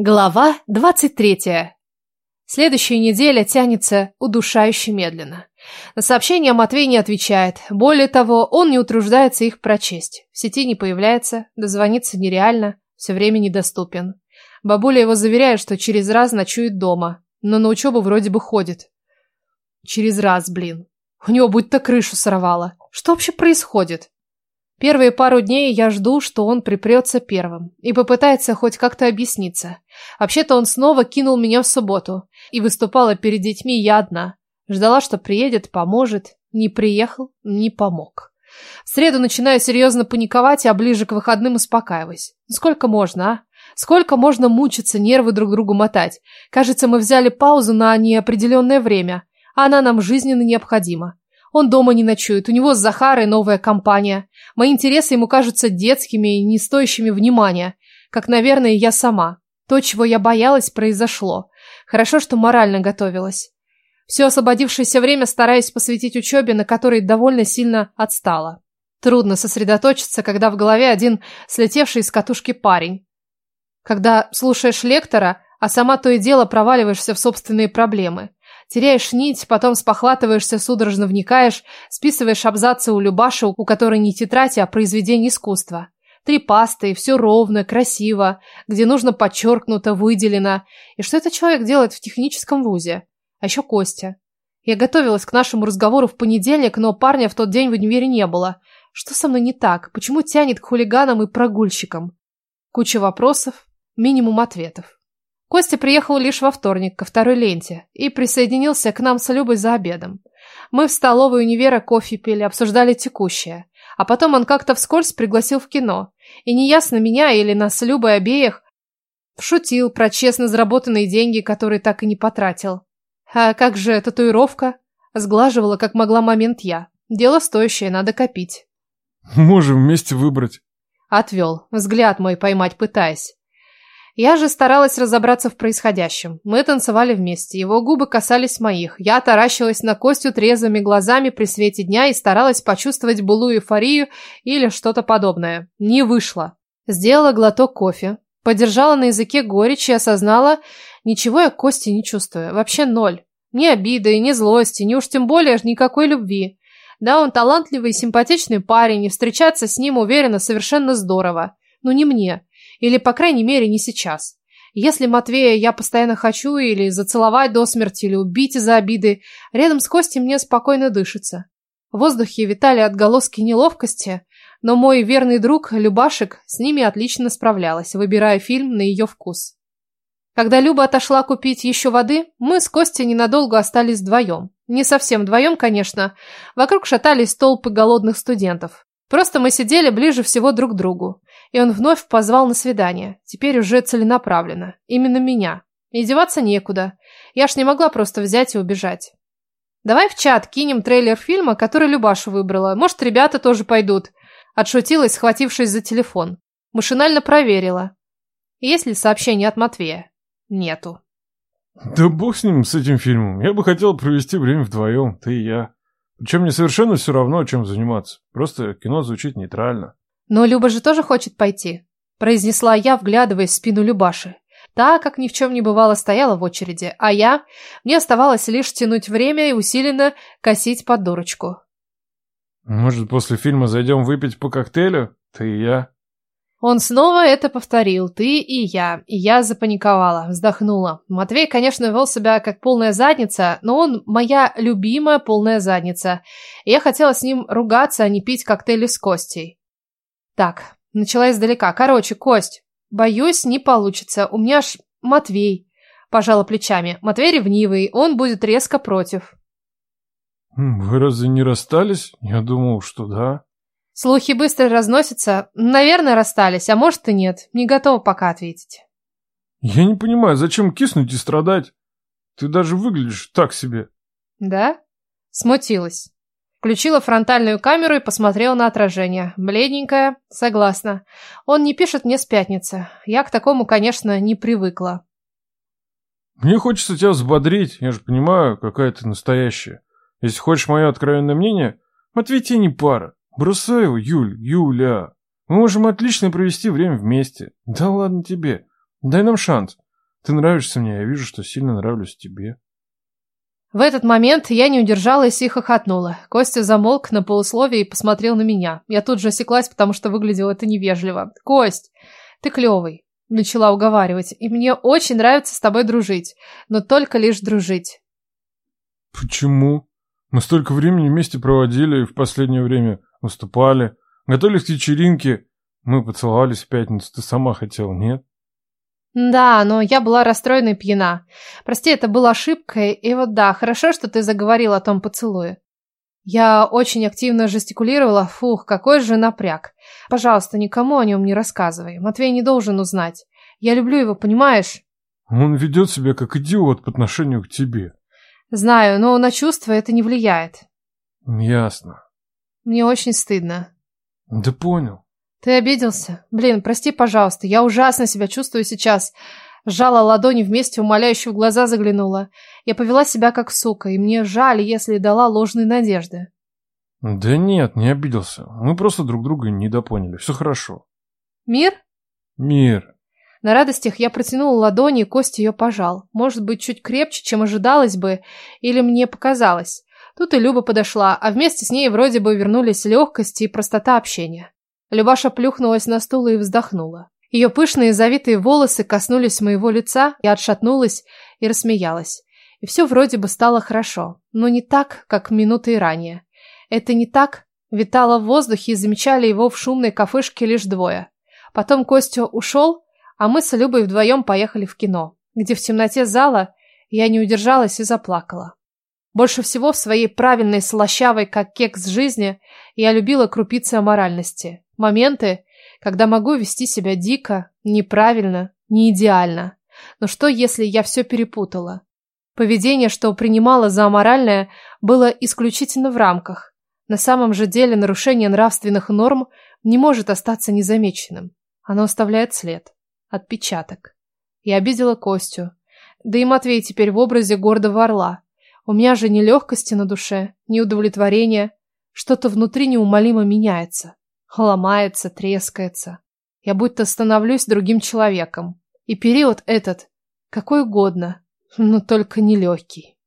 Глава 23. Следующая неделя тянется удушающе медленно. На сообщения Матвей не отвечает. Более того, он не утруждается их прочесть. В сети не появляется, дозвониться нереально, все время недоступен. Бабуля его заверяет, что через раз ночует дома, но на учебу вроде бы ходит. Через раз, блин. У него будто крышу сорвало. Что вообще происходит? Первые пару дней я жду, что он припрется первым и попытается хоть как-то объясниться. Вообще-то он снова кинул меня в субботу, и выступала перед детьми я одна. Ждала, что приедет, поможет. Не приехал, не помог. В среду начинаю серьезно паниковать, а ближе к выходным успокаиваюсь. Сколько можно, а? Сколько можно мучиться, нервы друг другу мотать? Кажется, мы взяли паузу на неопределенное время, а она нам жизненно необходима. Он дома не ночует, у него с Захарой новая компания. Мои интересы ему кажутся детскими и не стоящими внимания, как, наверное, я сама. То, чего я боялась, произошло. Хорошо, что морально готовилась. Все освободившееся время стараюсь посвятить учебе, на которой довольно сильно отстала. Трудно сосредоточиться, когда в голове один слетевший из катушки парень. Когда слушаешь лектора, а сама то и дело проваливаешься в собственные проблемы. Теряешь нить, потом спохватываешься, судорожно вникаешь, списываешь абзацы у Любаши, у которой не тетрадь, а произведение искусства. Три пасты, все ровно, красиво, где нужно подчеркнуто, выделено. И что этот человек делает в техническом вузе? А еще Костя. Я готовилась к нашему разговору в понедельник, но парня в тот день в универе не было. Что со мной не так? Почему тянет к хулиганам и прогульщикам? Куча вопросов, минимум ответов. Костя приехал лишь во вторник, ко второй ленте, и присоединился к нам с Любой за обедом. Мы в столовой универа кофе пили, обсуждали текущее. А потом он как-то вскользь пригласил в кино. И неясно меня или нас с Любой обеих шутил про честно заработанные деньги, которые так и не потратил. А как же татуировка? Сглаживала, как могла момент я. Дело стоящее, надо копить. Можем вместе выбрать. Отвел, взгляд мой поймать пытаясь. Я же старалась разобраться в происходящем. Мы танцевали вместе, его губы касались моих. Я таращилась на Костю трезвыми глазами при свете дня и старалась почувствовать былую эйфорию или что-то подобное. Не вышло. Сделала глоток кофе, подержала на языке горечь и осознала, ничего я к Косте не чувствую. Вообще ноль. Ни обиды, ни злости, ни уж тем более никакой любви. Да, он талантливый и симпатичный парень, и встречаться с ним, уверенно, совершенно здорово. Но не мне. Или, по крайней мере, не сейчас. Если Матвея я постоянно хочу или зацеловать до смерти, или убить из-за обиды, рядом с Костей мне спокойно дышится. В воздухе витали отголоски неловкости, но мой верный друг Любашек с ними отлично справлялась, выбирая фильм на ее вкус. Когда Люба отошла купить еще воды, мы с Костей ненадолго остались вдвоем. Не совсем вдвоем, конечно. Вокруг шатались толпы голодных студентов. Просто мы сидели ближе всего друг к другу. И он вновь позвал на свидание. Теперь уже целенаправленно. Именно меня. И деваться некуда. Я ж не могла просто взять и убежать. Давай в чат кинем трейлер фильма, который Любаша выбрала. Может, ребята тоже пойдут. Отшутилась, схватившись за телефон. Машинально проверила. Есть ли сообщение от Матвея? Нету. Да бог с ним, с этим фильмом. Я бы хотел провести время вдвоем, ты и я. Причем мне совершенно все равно, чем заниматься. Просто кино звучит нейтрально. Но Люба же тоже хочет пойти, произнесла я, вглядываясь в спину Любаши. Та, как ни в чем не бывало, стояла в очереди, а я... Мне оставалось лишь тянуть время и усиленно косить под дурочку. Может, после фильма зайдем выпить по коктейлю? Ты и я. Он снова это повторил. Ты и я. И я запаниковала, вздохнула. Матвей, конечно, вел себя как полная задница, но он моя любимая полная задница. И я хотела с ним ругаться, а не пить коктейли с Костей. Так, начала издалека. Короче, Кость, боюсь, не получится. У меня ж Матвей. Пожала плечами. Матвей ревнивый, он будет резко против. Вы разве не расстались? Я думал, что да. Слухи быстро разносятся. Наверное, расстались, а может и нет. Не готова пока ответить. Я не понимаю, зачем киснуть и страдать? Ты даже выглядишь так себе. Да? Смутилась. Включила фронтальную камеру и посмотрела на отражение. Бледненькая, согласна. Он не пишет мне с пятницы. Я к такому, конечно, не привыкла. Мне хочется тебя взбодрить. Я же понимаю, какая ты настоящая. Если хочешь мое откровенное мнение, Матвей тебе не пара. Бросай его, Юль, Юля. Мы можем отлично провести время вместе. Да ладно тебе. Дай нам шанс. Ты нравишься мне, я вижу, что сильно нравлюсь тебе. В этот момент я не удержалась и хохотнула. Костя замолк на полусловие и посмотрел на меня. Я тут же осеклась, потому что выглядело это невежливо. «Кость, ты клевый», — начала уговаривать, «и мне очень нравится с тобой дружить, но только лишь дружить». «Почему? Мы столько времени вместе проводили и в последнее время выступали, готовились к вечеринке. Мы поцеловались в пятницу, ты сама хотела, нет?» Да, но я была расстроена и пьяна. Прости, это была ошибкой, и вот да, хорошо, что ты заговорил о том поцелуе. Я очень активно жестикулировала, фух, какой же напряг. Пожалуйста, никому о нем не рассказывай, Матвей не должен узнать. Я люблю его, понимаешь? Он ведет себя как идиот по отношению к тебе. Знаю, но на чувства это не влияет. Ясно. Мне очень стыдно. Да понял. Ты обиделся? Блин, прости, пожалуйста, я ужасно себя чувствую сейчас. Сжала ладони вместе, умоляюще в глаза заглянула. Я повела себя как сука, и мне жаль, если дала ложные надежды. Да нет, не обиделся. Мы просто друг друга недопоняли. Все хорошо. Мир? Мир. На радостях я протянула ладони, и Костя ее пожал. Может быть, чуть крепче, чем ожидалось бы, или мне показалось. Тут и Люба подошла, а вместе с ней вроде бы вернулись легкость и простота общения. Любаша плюхнулась на стул и вздохнула. Ее пышные завитые волосы коснулись моего лица, я отшатнулась и рассмеялась. И все вроде бы стало хорошо, но не так, как минуты ранее. Это не так витало в воздухе и замечали его в шумной кафешке лишь двое. Потом Костя ушел, а мы с Любой вдвоем поехали в кино, где в темноте зала я не удержалась и заплакала. Больше всего в своей правильной, слащавой, как кекс жизни, я любила крупицы аморальности. Моменты, когда могу вести себя дико, неправильно, не идеально. Но что, если я все перепутала? Поведение, что принимала за аморальное, было исключительно в рамках. На самом же деле нарушение нравственных норм не может остаться незамеченным. Оно оставляет след, отпечаток. Я обидела Костю. Да и Матвей теперь в образе гордого орла. У меня же ни легкости на душе, ни удовлетворения. Что-то внутри неумолимо меняется. Ломается, трескается. Я будто становлюсь другим человеком. И период этот какой угодно, но только не легкий.